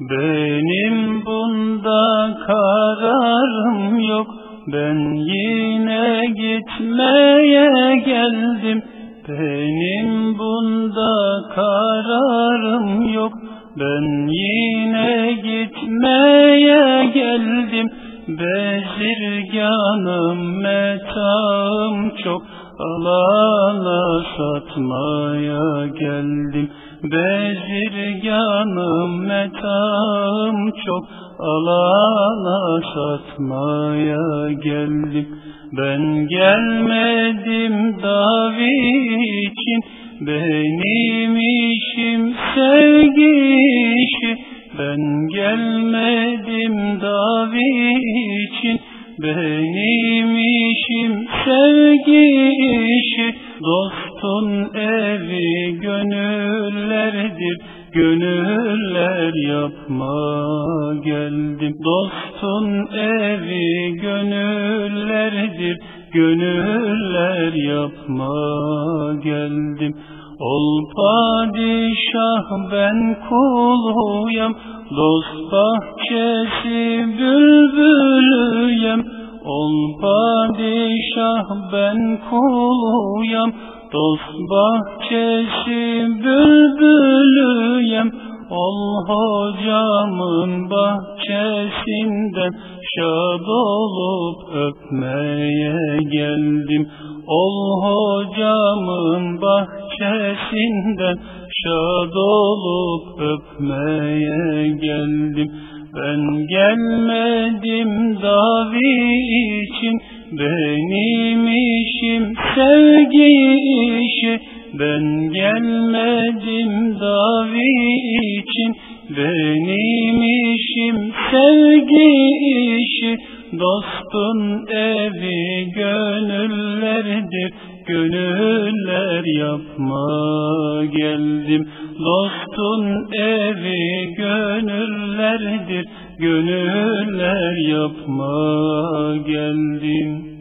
Benim bunda kararım yok. Ben yine gitmeye geldim. Benim bunda kararım yok. Ben yine gitmeye geldim. Bezirganım metağım çok Alana satmaya geldim. Bezirganım metağım çok. Alana satmaya geldim. Ben gelmedim davi için. Benim işim sevgi işi. Ben gelmedim davi için. Benim sevgi işi Dostun evi gönüllerdir Gönüller yapma geldim. Dostun evi gönüllerdir Gönüller yapma geldim. Ol padişah ben kuluyam Dost bahçesi bülbülüyem Ol padişah ben kuluyam. Dost bahçesi bülbülüyem. Ol hocamın bahçesinden Şad olup öpmeye geldim. Ol hocamın bahçesinden Şad olup öpmeye geldim. Ben gelmedim davi için Benim işim sevgi işi. Ben gelmedim davi için. Benim işim sevgi işi. Dostun evi gönüllerdir Gönüller yapma geldim. Dostun evi gönüllerdir Gönüller yapma geldim.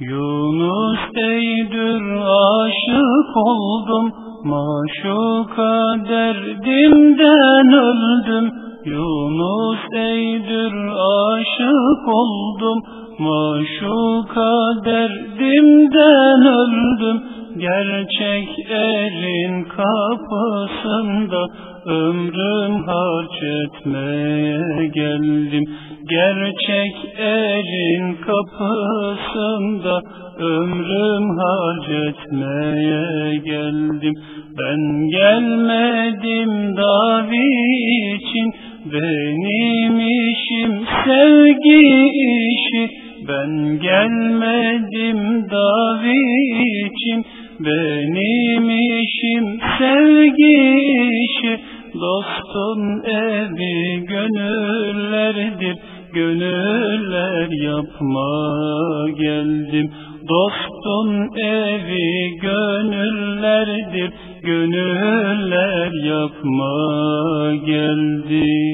Yunus eydür aşık oldum Maşuka derdimden öldüm. Yunus eydür aşık oldum Maşuka derdimden öldüm. Gerçek erin kapısında Ömrüm harç etmeye geldim. Gerçek erin kapısında Ömrüm harc etmeye geldim. Ben gelmedim davi için Benim işim sevgi Ben gelmedim davi Benim işim sevgi işi. Dostun evi gönüllerdir Gönüller yapma geldim. Dostun evi gönüllerdir Gönüller yapma geldim